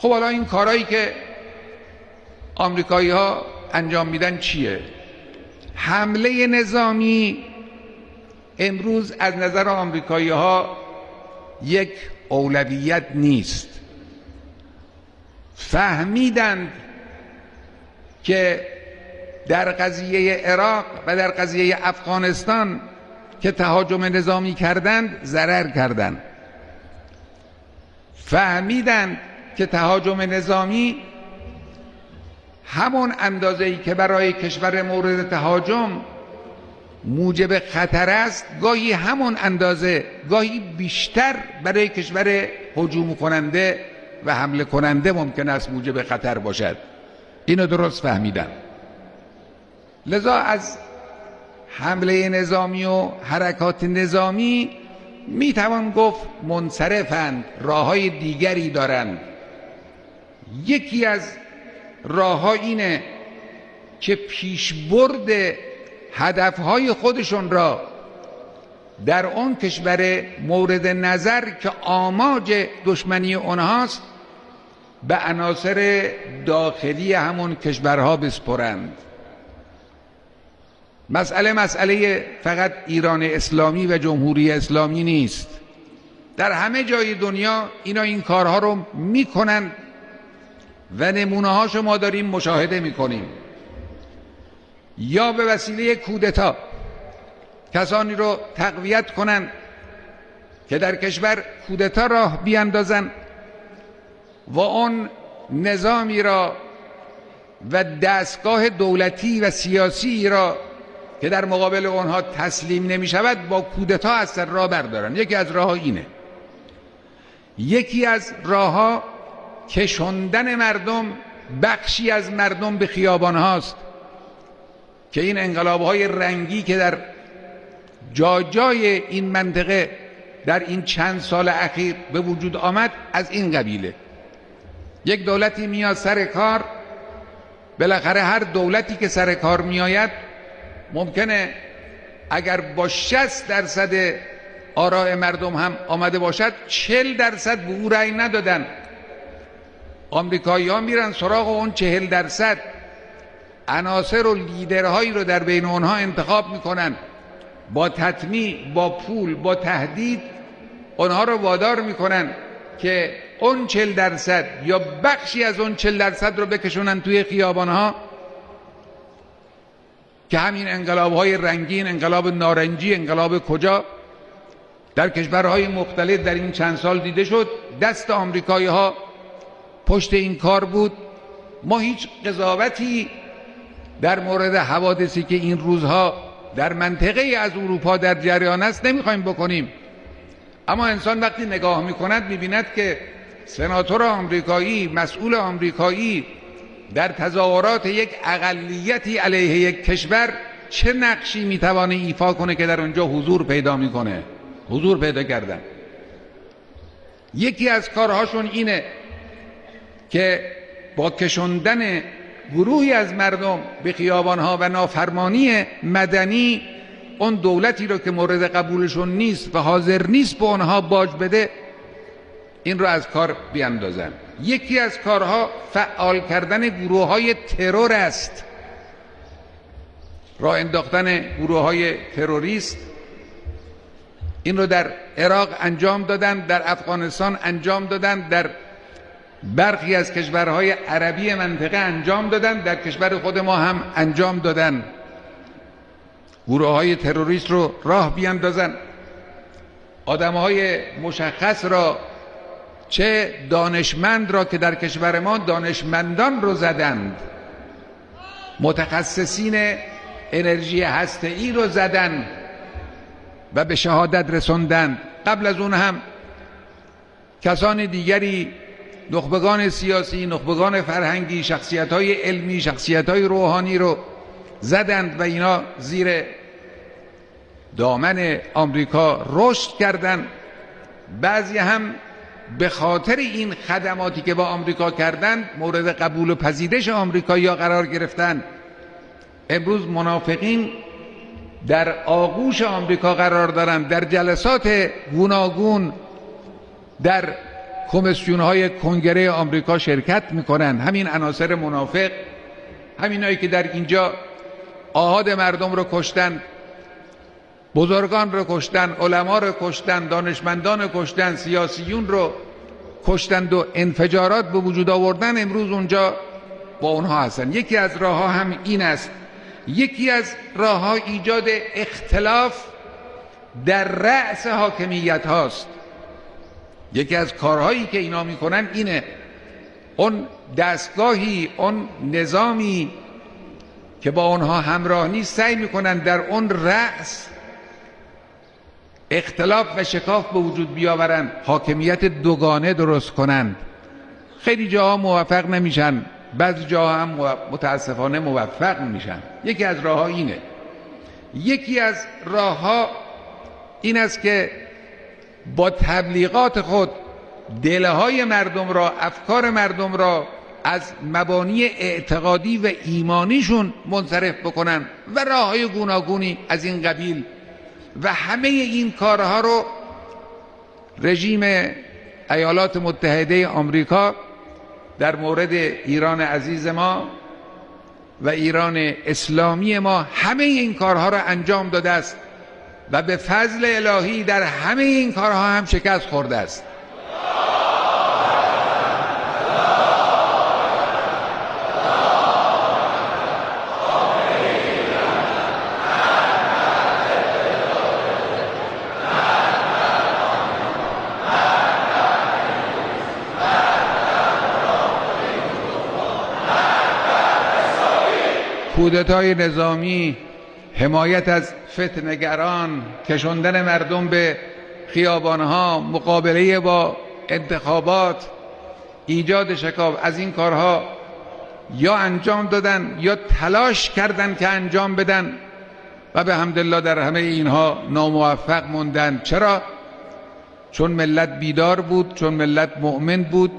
خب حالا این کارهایی که آمریکایی ها انجام میدن چیه؟ حمله نظامی امروز از نظر آمریکایی ها یک اولویت نیست. فهمیدند که در قضیه عراق و در قضیه افغانستان که تهاجم نظامی کردند ضرر کردند. فهمیدند که تهاجم نظامی همون اندازه ای که برای کشور مورد تهاجم موجب خطر است گاهی همون اندازه گاهی بیشتر برای کشور هجوم کننده و حمله کننده ممکن است موجب خطر باشد. اینو درست فهمیدم. لذا از حمله نظامی و حرکات نظامی می‌توان گفت منصرفند راه های دیگری دارند. یکی از راه اینه که پیشبرد هدفهای خودشون را در اون کشور مورد نظر که آماج دشمنی اونهاست به عناصر داخلی همون کشورها بسپرند. مسئله مسئله فقط ایران اسلامی و جمهوری اسلامی نیست. در همه جای دنیا اینا این کارها رو می‌کنن و نمونه هاشو ما داریم مشاهده می‌کنیم. یا به وسیله کودتا کسانی رو تقویت کنند که در کشور کودتا راه بیاندازن و اون نظامی را و دستگاه دولتی و سیاسی را که در مقابل آنها تسلیم نمی شود با کودتا از سر راه بردارن. یکی از راه اینه. یکی از راه کشندن مردم بخشی از مردم به خیابان هاست که این انقلاب های رنگی که در جا جای این منطقه در این چند سال اخیر به وجود آمد از این قبیله. یک دولتی میاد سر کار بالاخره هر دولتی که سر کار میآید ممکنه اگر با 60 درصد آراء مردم هم آمده باشد 40 درصد به او رأی ندادن. آمریکایی ها میرن سراغ اون 40 درصد. عناصر و لیدرهایی رو در بین اونها انتخاب می‌کنن. با تطمیع با پول با تهدید اونها رو وادار می‌کنن که اون 40 درصد یا بخشی از اون 40 درصد رو بکشونن توی خیابانها که همین انقلاب های رنگین انقلاب نارنجی انقلاب کجا؟ در کشورهای مختلف در این چند سال دیده شد. دست آمریکایی ها پشت این کار بود ما هیچ قضاوتی در مورد حوادثی که این روزها در منطقه از اروپا در جریان است نمی‌خوایم بکنیم. اما انسان وقتی نگاه می‌کند می‌بیند که سناتور آمریکایی مسئول آمریکایی در تظاهرات یک اقلیتی علیه یک کشور چه نقشی می‌توانه ایفا کنه که در اونجا حضور پیدا می‌کنه؟ حضور پیدا کردن. یکی از کارهاشون اینه که با کشندن گروهی از مردم به خیابانها و نافرمانی مدنی اون دولتی رو که مورد قبولشون نیست و حاضر نیست به اونها باج بده این رو از کار بیاندازن. یکی از کارها فعال کردن گروه های ترور است. راه انداختن گروه های تروریست. این رو در عراق انجام دادن در افغانستان انجام دادن در برخی از کشورهای عربی منطقه انجام دادن در کشور خود ما هم انجام دادن. گروه های تروریست رو راه بیاندازن. آدم های مشخص را چه دانشمند را که در کشور ما دانشمندان رو زدند متخصصین انرژی هسته ای رو زدن و به شهادت رسوندن. قبل از اون هم کسان دیگری نخبگان سیاسی نخبگان فرهنگی شخصیت های علمی شخصیت های روحانی رو زدند و اینا زیر دامن آمریکا رشد کردند. بعضی هم به خاطر این خدماتی که با آمریکا کردند مورد قبول و پذیرش آمریکایی‌ها قرار گرفتن امروز منافقین در آغوش آمریکا قرار دارند در جلسات گوناگون در کمیسیون های کنگره آمریکا شرکت می‌کنن. همین عناصر منافق همینایی که در اینجا آهاد مردم رو کشتن بزرگان رو کشتن علما رو کشتن دانشمندان رو کشتن سیاسیون رو کشتند و انفجارات به وجود آوردن امروز اونجا با اونها هستن. یکی از راه ها هم این است. یکی از راه ها ایجاد اختلاف در رأس حاکمیت هاست. یکی از کارهایی که اینا می‌کنن اینه. اون دستگاهی اون نظامی که با اونها همراه نیست سعی می‌کنن در اون رأس اختلاف و شکاف به وجود بیاورن حاکمیت دوگانه درست کنند خیلی جاها موفق نمیشن بعضی جاها هم متاسفانه موفق میشن یکی از راه اینه. یکی از راه ها این است که با تبلیغات خود دلهای مردم را افکار مردم را از مبانی اعتقادی و ایمانیشون منصرف بکنن و راه های گوناگونی از این قبیل. و همه این کارها رو رژیم ایالات متحده آمریکا در مورد ایران عزیز ما و ایران اسلامی ما همه این کارها را انجام داده است. و به فضل الهی در همه این کارها هم شکست خورده است. کودتای نظامی حمایت از فتنگران کشندن مردم به خیابانها مقابله با انتخابات ایجاد شکاف. از این کارها یا انجام دادن یا تلاش کردن که انجام بدن و به همدلله در همه اینها ناموفق موندن. چرا؟ چون ملت بیدار بود چون ملت مؤمن بود.